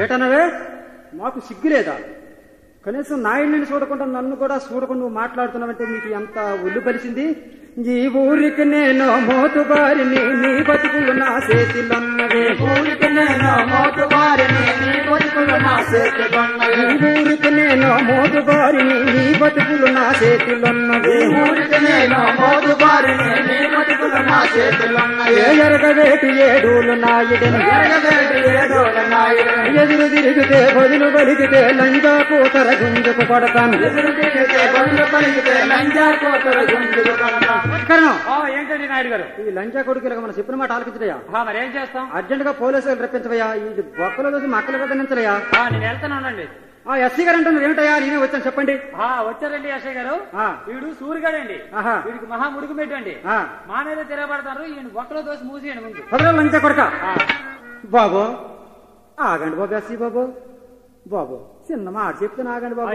ఏటనవే? మాకు సిగ్గులేదా? కనీసం నాయుడిని చూడకుండా నన్ను కూడా చూడకుండా నువ్వు మాట్లాడుతున్నావంటే నీకు ఎంత ఒళ్ళు కలిసింది ఈ ఊరికి నేను మోతుబారిని నీ బతుకులు నా చేతిలోన్నవే ఊరికి నేను మోతువారిని నీ బతుకులు నా చేతిలోన్నవి ఈ ఊరికి నేను మోతుబారిని నీ బతుకులు నా చేతిలోన్నవే ఊరికి నేను మోతువారిని నీ బతుకులు నా చేతిలోన్నవి ఏ ఎరగవేటి ఏడూలు నాయుడిని? ఎదురు తిరిగితే బదులు బలిగితే లంజా కూతర గుంజుకు పడతాను. పలికితే లంజా. కరణం! ఏంటండి నాయుడు గారు ఈ లంచా కొడుకులకు మనం చెప్పిన మాట ఆలకించడయా మరి ఏం చేస్తాం? అర్జెంట్గా పోలీసులు రప్పించవయ్యా. ఇది బొక్కలో చూసి మక్కల ఆ, నేను వెళ్తానండి ఆ ఎస్సీ గారు అంటున్నారు ఏమిటయ్యా నేనే వచ్చాను చెప్పండి. ఆ, వచ్చారండి అశయ్ గారు. ఆ. వీడు సూరిగాడండి. ఆహా. వీడికి మహా ముడుకు పెట్టండి. మా మీద తిరగబడతారు ఈయన ఒక్కలో దోసి మూసేయండి ముందు. పదరా లంచా కొడక. బాబు ఆగండి బాబు ఎస్సీ బాబు. బాబు చిన్న మాట చెప్తున్నా ఆగండి బాబు.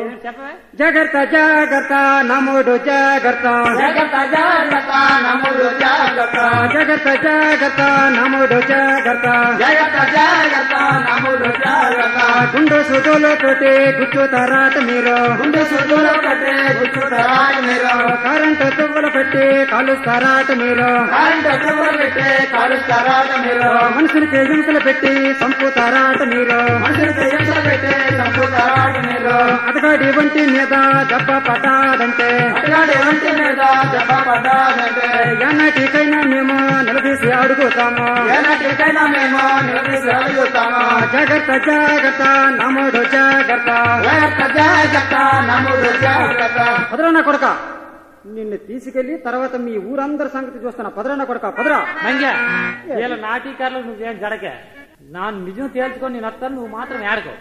జాగ్రత్త జాగ్రత్త నమ్ముడు జాగ్రత్త. జాగ్రత్త జాగ్రత్త నమ్ముడు జాగ్రత్త. జాగ్రత్త జాగ్రత్త నమ్ముడు జాగ్రత్త జాగ్రత్త. గుండు సుతులు తోటి గుచ్చుతారాట మీరు. గుండె సుద్దులు కట్టే గుచ్చుతారాయి మీరు. కరెంటు తువ్వలు పెట్టి కాలుస్తారాట మీరు. కరెంటు తువ్వలు పెట్టే కాలుస్తారాట మీరు. మనుషులకి హింసలు పెట్టి చంపుతారాట మీరు. మనుషులకి హింస పెట్టే చంపుతారాట మీరు. అతగాడి వంటి మీద దెబ్బ పడ్డాదంటే. అట్లాంటి ఒంటి మీద దెబ్బ పడ్డాదంటే. ఎన్నటికైనా మేము నిలదీసి అడుగుతాము? ఏనాటికైనా మేము నిలదీసి అడుగుతాము? జాగ్రత్త జాగ్రత్త నమ్ముడు జాగ్రత్త జాగ్రత్త కొడక నిన్ను తీసుకెళ్ళి తర్వాత మీ ఊరందరి సంగతి చూస్తున్నా పదరన్న కొడక పదరా. మంగ్యా వీళ్ళ నాటీకారులు నువ్వేం జడకే నా నిజం తేల్చుకొని నేను వస్తాను నువ్వు మాత్రం ఏడకో.